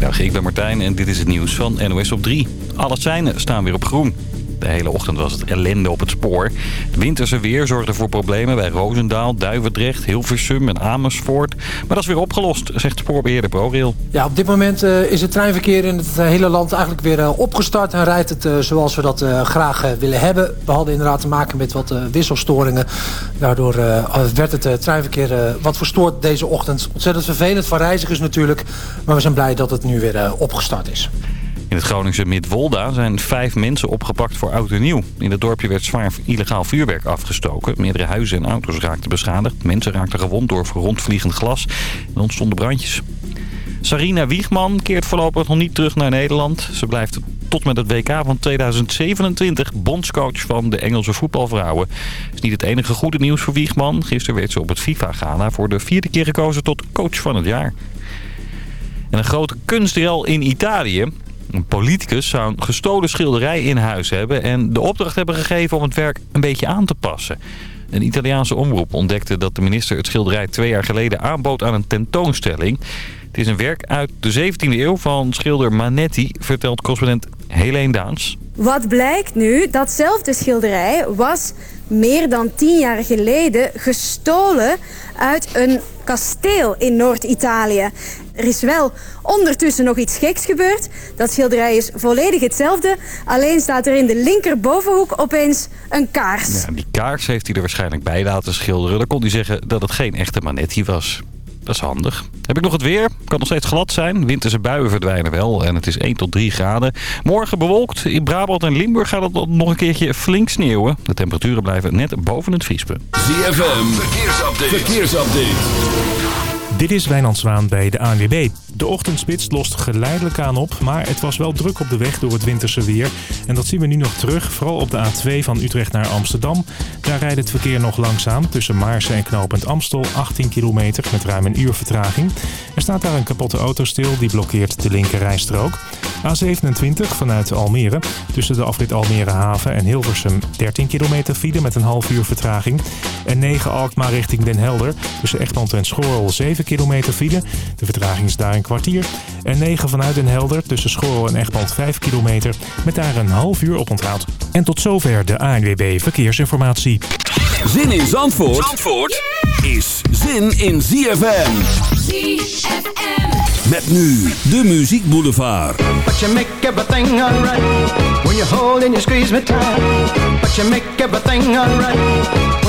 Goedemiddag, ik ben Martijn en dit is het nieuws van NOS op 3. Alle seinen staan weer op groen. De hele ochtend was het ellende op het spoor. Het winterse weer zorgde voor problemen bij Roosendaal, Duivendrecht, Hilversum en Amersfoort. Maar dat is weer opgelost, zegt spoorbeheerder ProRail. Ja, op dit moment uh, is het treinverkeer in het hele land eigenlijk weer uh, opgestart... en rijdt het uh, zoals we dat graag willen hebben. We hadden inderdaad te maken met wat wisselstoringen. Daardoor werd het treinverkeer wat verstoord deze ochtend. Ontzettend vervelend voor reizigers natuurlijk. Maar we zijn blij dat het nu weer opgestart is. In het Groningse Midwolda zijn vijf mensen opgepakt voor oud en nieuw. In het dorpje werd zwaar illegaal vuurwerk afgestoken. Meerdere huizen en auto's raakten beschadigd. Mensen raakten gewond door rondvliegend glas. En ontstonden brandjes. Sarina Wiegman keert voorlopig nog niet terug naar Nederland. Ze blijft tot met het WK van 2027 bondscoach van de Engelse voetbalvrouwen. Dat is niet het enige goede nieuws voor Wiegman. Gisteren werd ze op het FIFA-gala voor de vierde keer gekozen tot coach van het jaar. En een grote kunstrel in Italië. Een politicus zou een gestolen schilderij in huis hebben... en de opdracht hebben gegeven om het werk een beetje aan te passen. Een Italiaanse omroep ontdekte dat de minister het schilderij twee jaar geleden aanbood aan een tentoonstelling. Het is een werk uit de 17e eeuw van schilder Manetti, vertelt correspondent Helene Daans. Wat blijkt nu, datzelfde schilderij was meer dan tien jaar geleden gestolen uit een kasteel in Noord-Italië. Er is wel ondertussen nog iets geks gebeurd. Dat schilderij is volledig hetzelfde. Alleen staat er in de linkerbovenhoek opeens een kaars. Ja, die kaars heeft hij er waarschijnlijk bij laten schilderen. Dan kon hij zeggen dat het geen echte Manetti was. Dat is handig. Heb ik nog het weer? Kan nog steeds glad zijn. Winterse buien verdwijnen wel en het is 1 tot 3 graden. Morgen bewolkt. In Brabant en Limburg gaat het nog een keertje flink sneeuwen. De temperaturen blijven net boven het vriespunt. ZFM, verkeersupdate. verkeersupdate. Dit is Wijnand Zwaan bij de ANWB. De ochtendspits lost geleidelijk aan op, maar het was wel druk op de weg door het winterse weer. En dat zien we nu nog terug, vooral op de A2 van Utrecht naar Amsterdam. Daar rijdt het verkeer nog langzaam tussen Maarsen en knooppunt Amstel, 18 kilometer met ruim een uur vertraging. Er staat daar een kapotte auto stil, die blokkeert de linker rijstrook. A27 vanuit Almere, tussen de afrit Almere Haven en Hilversum 13 kilometer file met een half uur vertraging. En 9 Alkmaar richting Den Helder, tussen Echtland en Schorrel 7 kilometer file. De vertraging is daar kwartier. En 9 vanuit Den Helder tussen Schorrel en Echtland 5 kilometer met daar een half uur op onthoud. En tot zover de ANWB Verkeersinformatie. Zin in Zandvoort, Zandvoort is zin in ZFM. ZFM. Met nu de Muziek Boulevard. But you make everything alright when you hold and you squeeze me tight. But you make everything alright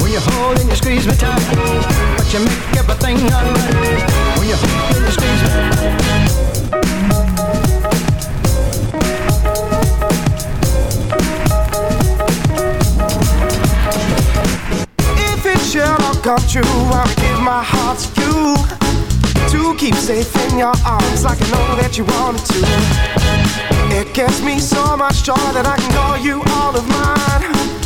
when you hold and you squeeze me tight. But you make everything alright when you hold and you squeeze me. If it should all come true, I'll give my heart to you to keep safe in your arms like I know that you wanted to. It gives me so much joy that I can call you all of mine.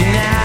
about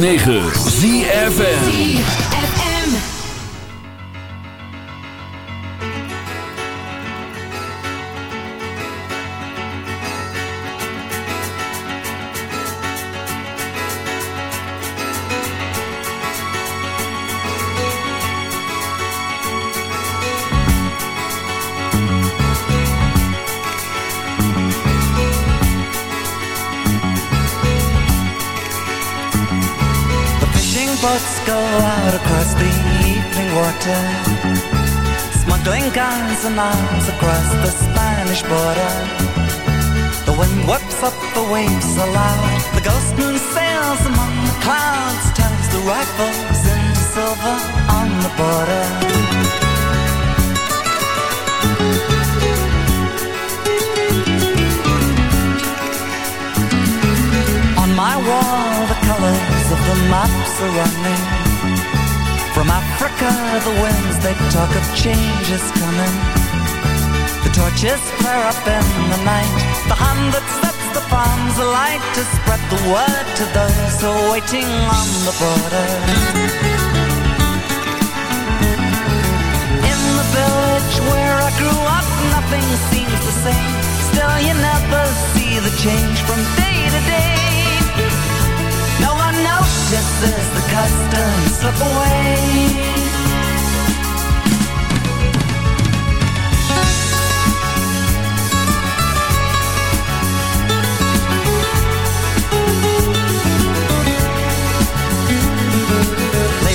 106.9 The ghost moon sails among the clouds Turns the rifles into silver on the border. On my wall the colors of the maps are running. From Africa the winds they talk of change is coming. The torches flare up in the night The hand that sets the farms alight To spread the word to those who are waiting on the border. In the village where I grew up Nothing seems the same. Still you never see the change from day to day. No one notices the customs slip away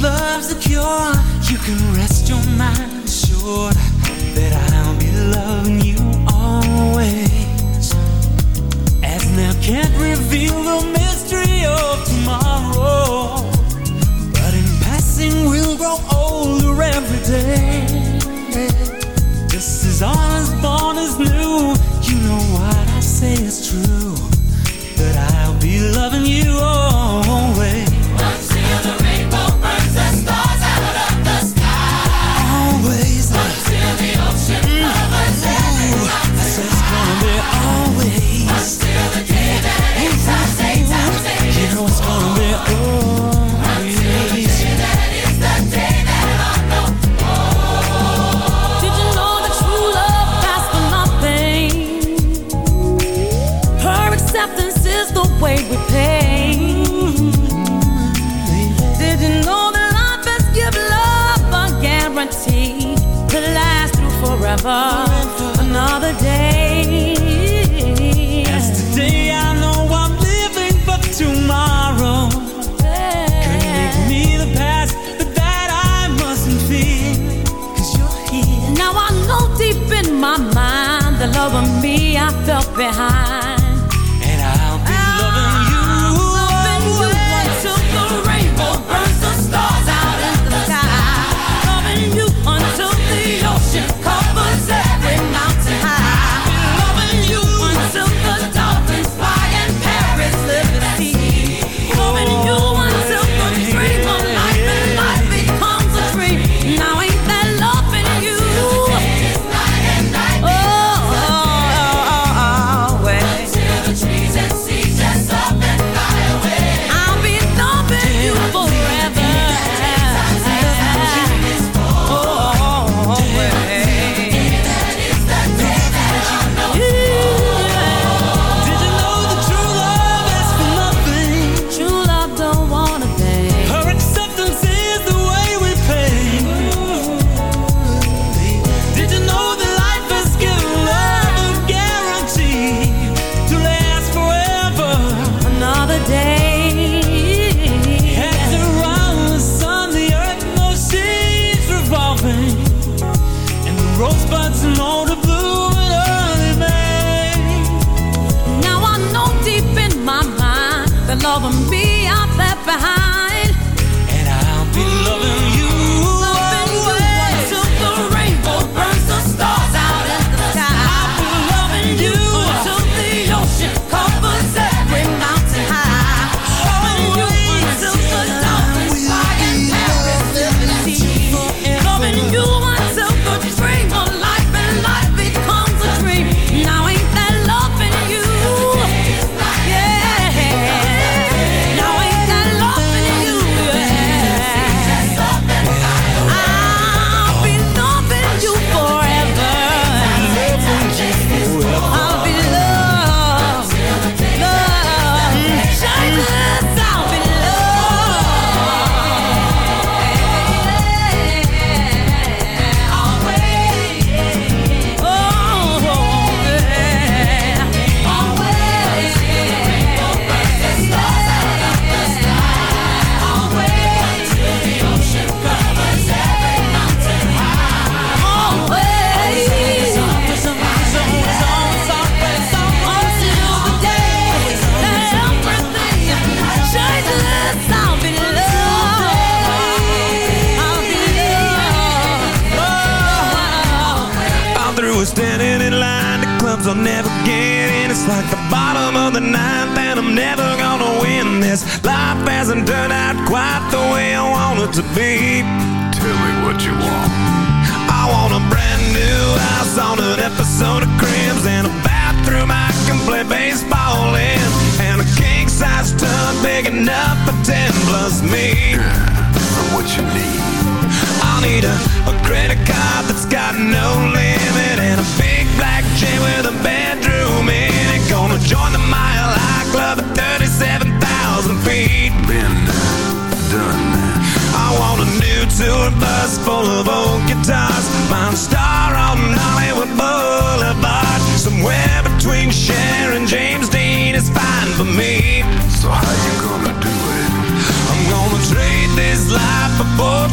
Love's the cure. You can rest your mind assured that I'll be loving you always. As now can't reveal the mystery of tomorrow, but in passing we'll grow older every day. Way we pay. Did you know that life has given love a guarantee to last through forever? Another day.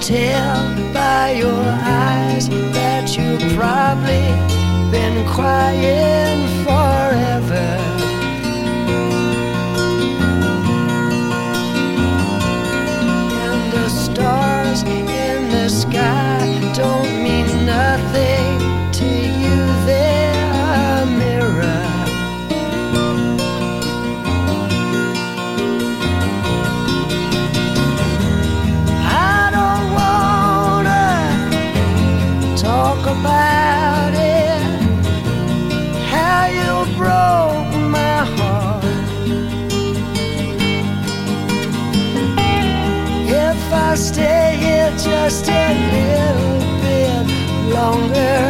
tell by your eyes that you've probably been crying for. longer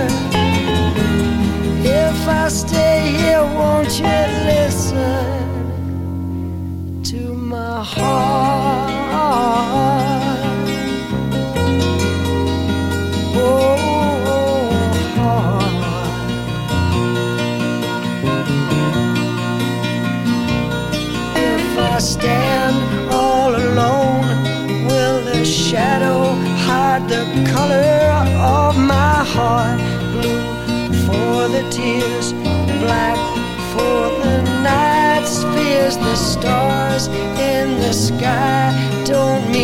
stars in the sky. Don't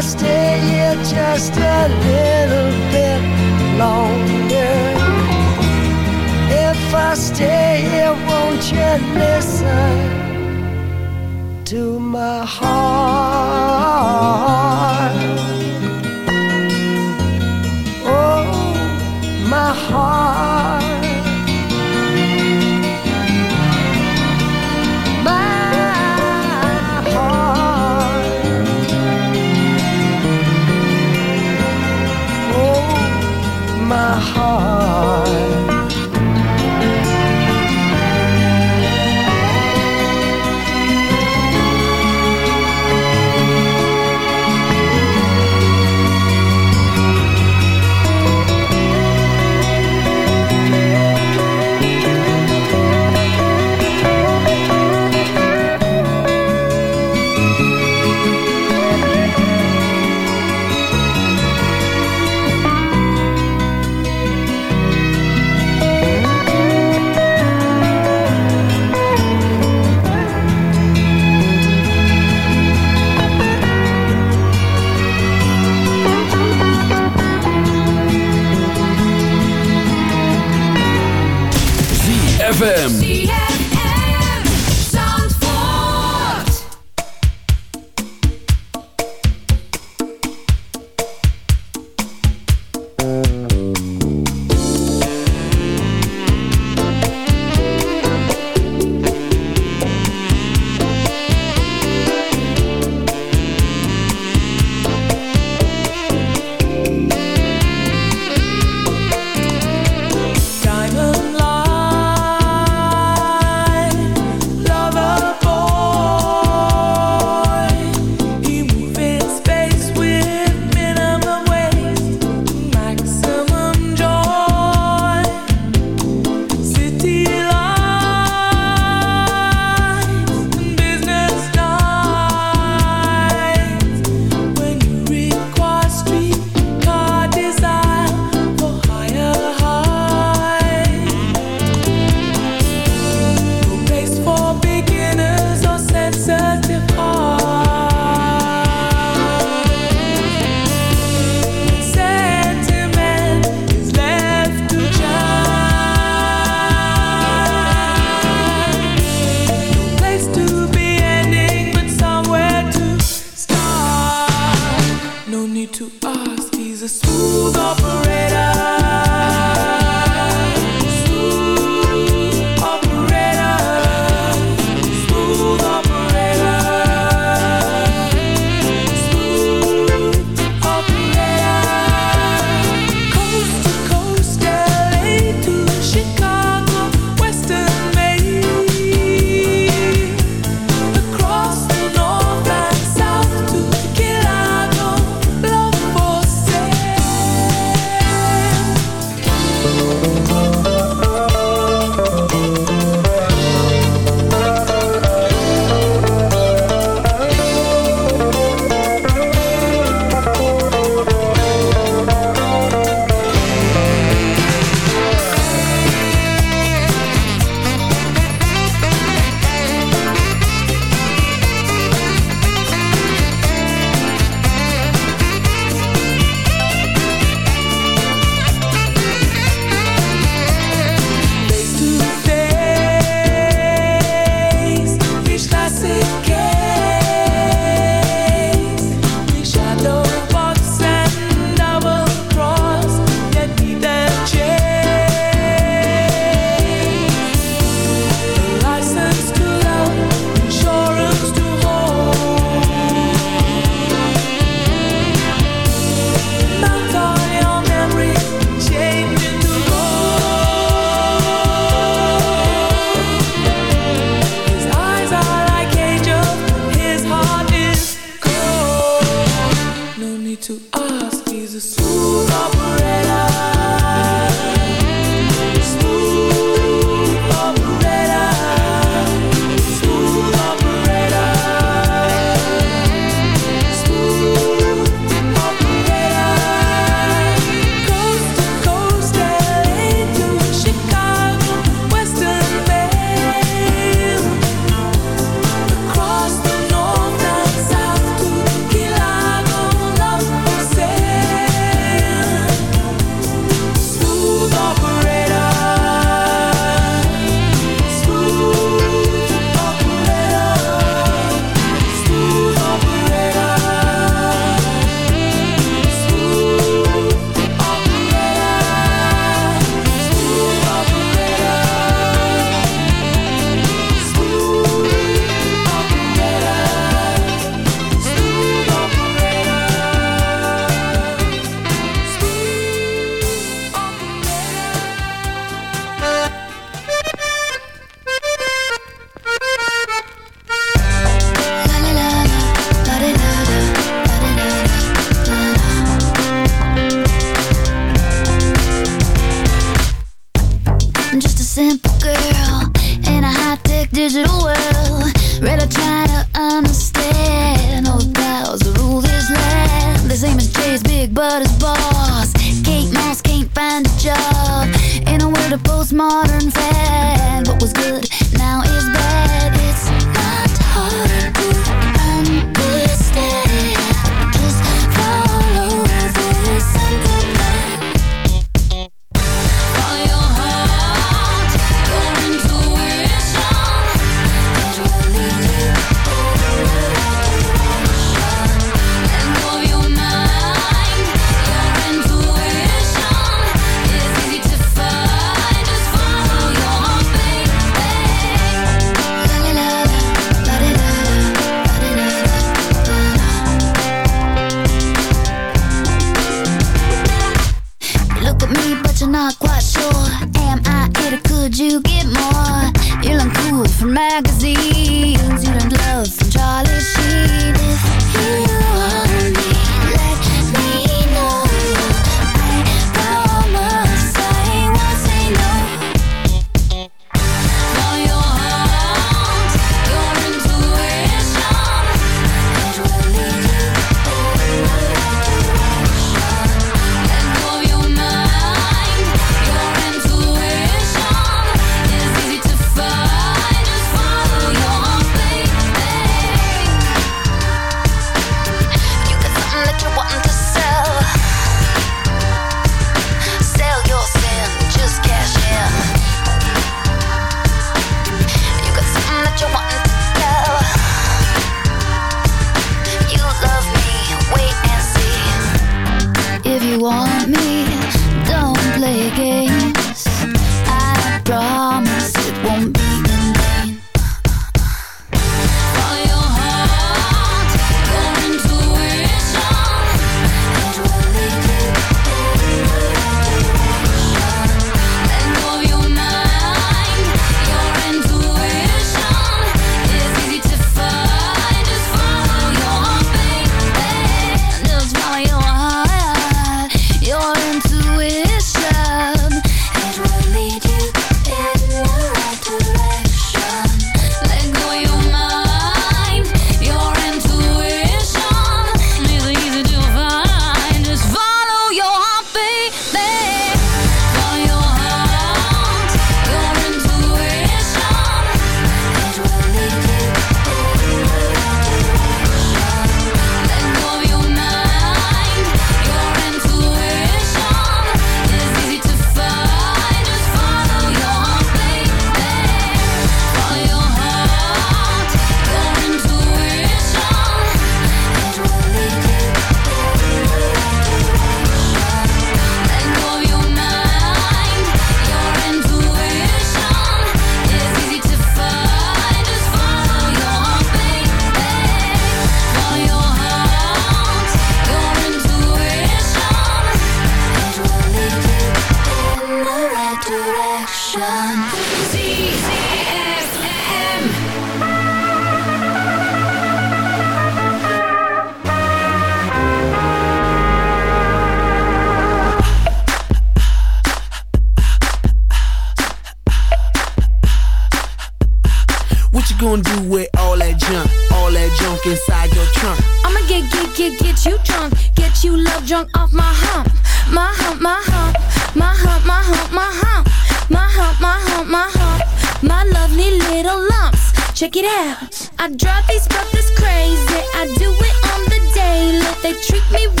Treat me